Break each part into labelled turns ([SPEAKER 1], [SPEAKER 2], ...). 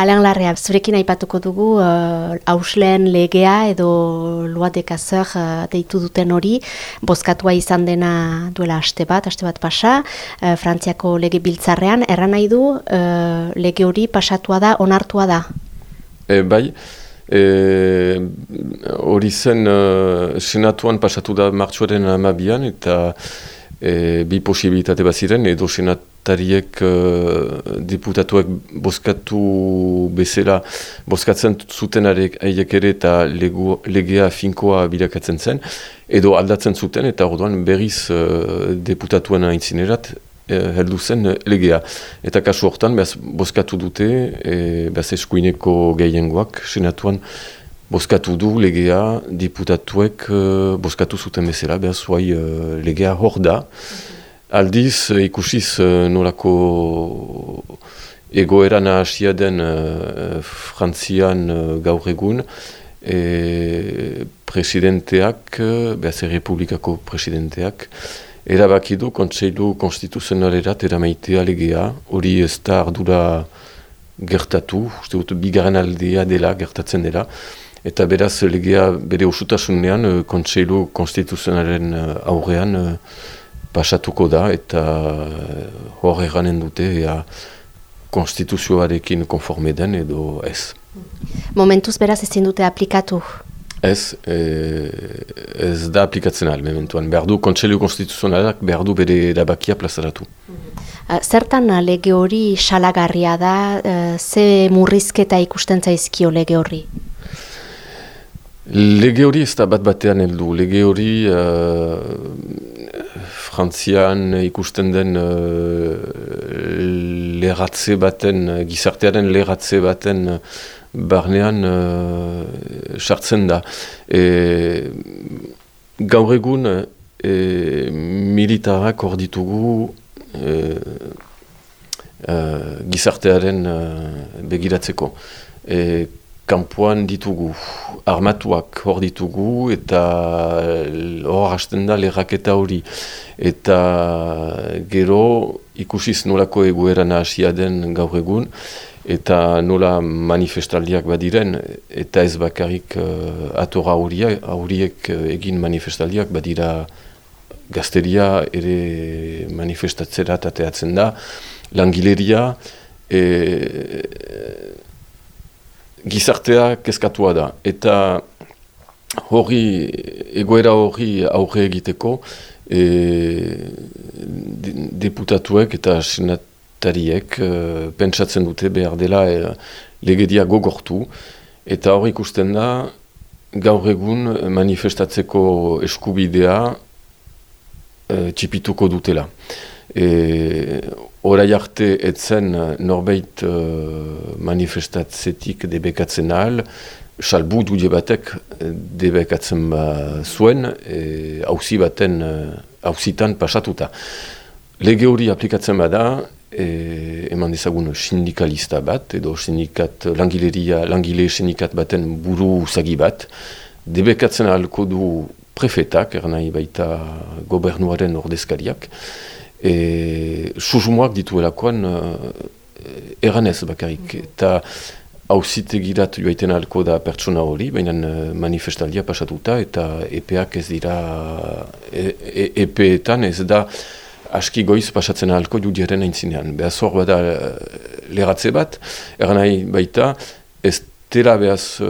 [SPEAKER 1] Alain Larrea, zurekin aipatuko dugu hausleen legea edo loa dekazor uh, deitu duten hori, bozkatua izan dena duela aste bat, aste bat pasa, uh, Frantziako lege biltzarrean, erran nahi du lege hori pasatua da, onartua da?
[SPEAKER 2] E, bai, hori zen senatuan pasatu da martxuaren amabian eta e, bi posibilitate bat ziren, edo senatariek e, diputatuek bozkatu bezala bozkatzen zuten aiek ere eta legu, legea finkoa bilakatzen zen, edo aldatzen zuten eta orduan berriz e, deputatuen aintzinerat e, heldu zen legea. Eta kasu hortan, behaz, bozkatu dute, e, behaz eskuineko gehiengoak senatuan, Bozkatu du legea diputatuek uh, bozkatu zuten bezala, behar zuai uh, legea hor da. Aldiz uh, ikusiz uh, nolako egoera nahasia den uh, frantzian uh, gaur egun, e, presidenteak, behar republikako presidenteak, erabaki du kontseilu konstituzionalerat eramaitea legea, hori ez da ardura gertatu, uste dut bigarren aldea dela, gertatzen dela, Eta beraz, legea bere usutasunean, uh, kontseilu konstituzionaren uh, aurrean pasatuko da, eta uh, hor eranen dute, ea konstituzioarekin konforme den edo ez.
[SPEAKER 1] Momentuz beraz ezin dute aplikatu?
[SPEAKER 2] Ez, e, ez da aplikatzen al, mementuan. Behar du, kontseilu konstituzionalak behar du bere erabakia plazaratu.
[SPEAKER 1] Zertan lege hori salagarria da, ze murrizketa ikusten zaizkio lege hori?
[SPEAKER 2] Lege hori ez da bat batean heldu. Lege hori uh, frantzian ikusten den uh, leratze baten, gizartearen leratze baten barnean sartzen da. E, gaur egun e, militarak hor ditugu e, uh, gizartearen begiratzeko. E, kanpoan ditugu, armatuak hor ditugu, eta hor hasten da lerraketa hori. Eta gero ikusiz nolako egoera nahasia den gaur egun, eta nola manifestaldiak badiren, eta ez bakarrik uh, atora horiek egin manifestaldiak badira gazteria ere manifestatzera tateatzen da, langileria, e, gizartea kezkatua da. Eta hori, egoera hori aurre egiteko, e, deputatuek eta senatariek e, pentsatzen dute behar dela e, legedia gogortu. Eta hori ikusten da, gaur egun manifestatzeko eskubidea e, txipituko dutela. E, Horai arte etzen norbeit uh, manifestatzetik debekatzen ahal, salbu dudie batek debekatzen ba zuen, hauzi e, baten hauzitan pasatuta. Lege hori aplikatzen bada, e, eman dezagun sindikalista bat, edo sindikat, langileria, langile sindikat baten buru zagi bat, debekatzen ahalko du prefetak, ernai baita gobernuaren ordezkariak, e, suzumoak dituelakoan uh, eranez bakarrik. Eta hauzit egirat joaiten alko da pertsona hori, baina uh, manifestaldia pasatuta eta epeak ez dira e, e, epeetan ez da aski goiz pasatzen alko judiaren aintzinean. Behaz hor bada uh, leratze bat, eranai baita ez tera behaz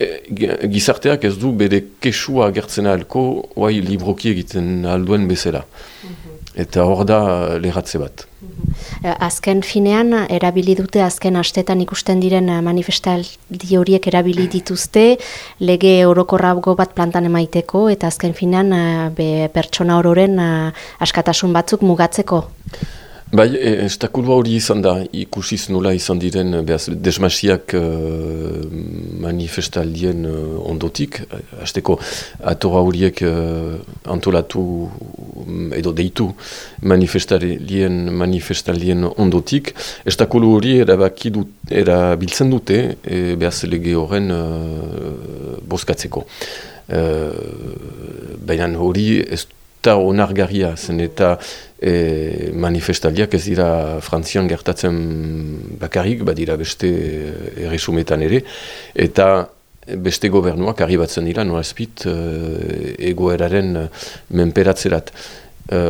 [SPEAKER 2] E, gizarteak ez du bere kesua agertzen ahalko oai libroki egiten alduen bezala. Mhm. Eta hor da lehatze bat.
[SPEAKER 1] Mhm. Azken finean, erabili dute, azken astetan ikusten diren manifestaldi horiek erabili dituzte, lege orokorrago bat plantan emaiteko, eta azken finean be, pertsona ororen askatasun batzuk mugatzeko.
[SPEAKER 2] Bai, estakulua hori izan da, ikusiz nola izan diren, behaz, desmasiak uh, manifestaldien uh, ondotik, hasteko atora horiek uh, antolatu edo deitu manifestaldien, manifestaldien ondotik, estakulu hori erabaki dut, erabiltzen dute, e, behaz lege horren uh, boskatzeko. Uh, Baina hori ez urta onargarria zen eta e, manifestaldiak ez dira frantzian gertatzen bakarrik, badira beste erresumetan ere, eta beste gobernuak arribatzen dira, noazpit, e, egoeraren menperatzerat. E,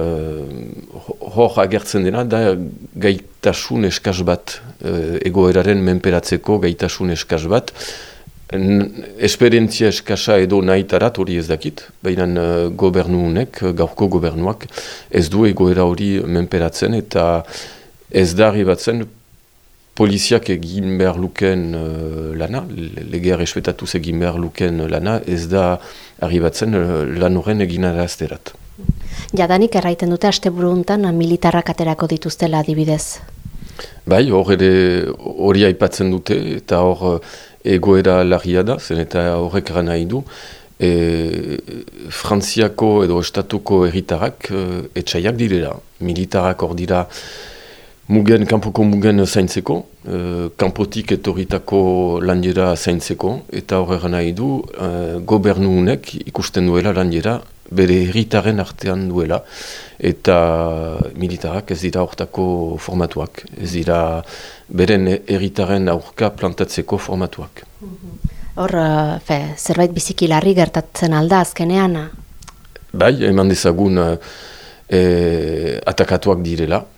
[SPEAKER 2] hor agertzen dena, da gaitasun eskaz bat, e, egoeraren menperatzeko gaitasun eskaz bat, esperientzia eskasa edo nahitarat hori ez dakit, baina uh, gobernuunek, gaurko gobernuak, ez du egoera hori menperatzen eta ez da batzen poliziak egin behar luken uh, lana, legear espetatuz egin behar luken lana, ez da arribatzen uh, lan horren egin arazterat.
[SPEAKER 1] Jadanik erraiten dute aste buruntan militarrak aterako dituztela adibidez?
[SPEAKER 2] Bai, hori aipatzen dute eta hor egoera larria da, zen eta horrek gana nahi du, e, Frantziako edo Estatuko erritarak e, etxaiak direla. Militarak hor dira mugen, kanpoko mugen zaintzeko, e, kanpotik etorritako lanjera zaintzeko, eta horrek nahi du, e, gobernuunek ikusten duela lanjera bere herritaren artean duela, eta militarak ez dira hortako formatuak, ez dira beren herritaren aurka plantatzeko formatuak.
[SPEAKER 1] Hor, uh, fe, zerbait biziki larri gertatzen alda azkenean?
[SPEAKER 2] Bai, eman dezagun uh, atakatuak direla, Eh,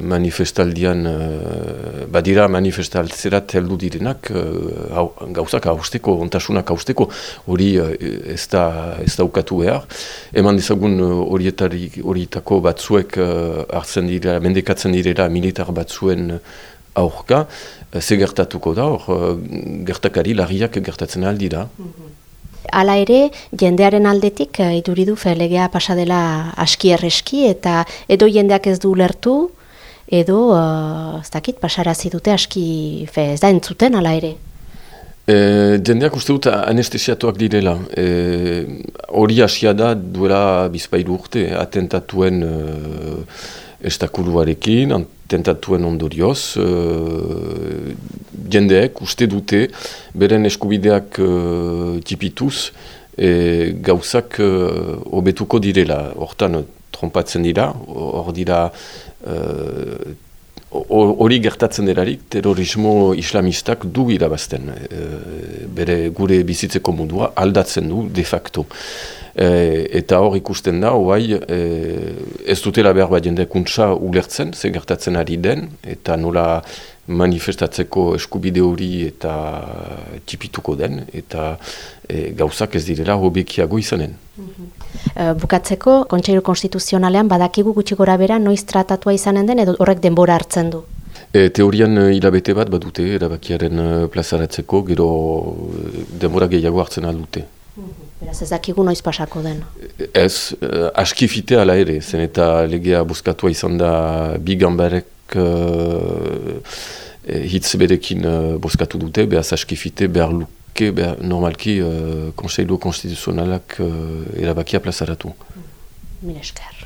[SPEAKER 2] manifestaldian, uh, badira manifestaltzerat heldu direnak, uh, gauzak hausteko, ontasunak hausteko, hori ez, da, ez da ukatu behar. Eman dizagun horietako batzuek hartzen dira, mendekatzen direla militar batzuen aurka, ze gertatuko da, hor, gertakari larriak gertatzen aldira. Mm
[SPEAKER 1] Hala ere, jendearen aldetik, uh, iduridu felegea pasadela aski erreski, eta edo jendeak ez du lertu, edo, uh, ez dakit, pasarazi dute aski, fe, ez da entzuten, hala ere?
[SPEAKER 2] E, jendeak uste dut anestesiatuak direla. E, hori asia da duela bizpailu urte, atentatuen uh, estakuluarekin, atentatuen ondorioz, uh, jendeek uste dute beren eskubideak uh, tipituz e, gauzak uh, obetuko direla. Hortan, trompatzen dira, hor dira hori gertatzen derarik, terrorismo islamistak du irabazten. Uh, bere gure bizitzeko mundua aldatzen du de facto. E, eta hor ikusten da, oai, e, ez dutela behar bat jendekuntza ulertzen, ze gertatzen ari den, eta nola manifestatzeko eskubide hori eta tipituko den, eta e, gauzak ez direla hobekiago izanen.
[SPEAKER 1] Mm bukatzeko, kontseilu konstituzionalean badakigu gutxi gora bera noiz tratatua izanen den, edo horrek denbora hartzen du?
[SPEAKER 2] E, teorian hilabete bat badute, erabakiaren plazaratzeko, gero denbora gehiago hartzen aldute.
[SPEAKER 1] Beraz ez dakigu noiz pasako den.
[SPEAKER 2] Ez, uh, askifite ala ere, zen eta legea buskatua izan da bigambarek uh, hitz berekin uh, buskatu dute, behaz askifite behar luke, behar normalki uh, konseilu konstituzionalak uh, erabakia plazaratu.
[SPEAKER 1] Mil esker.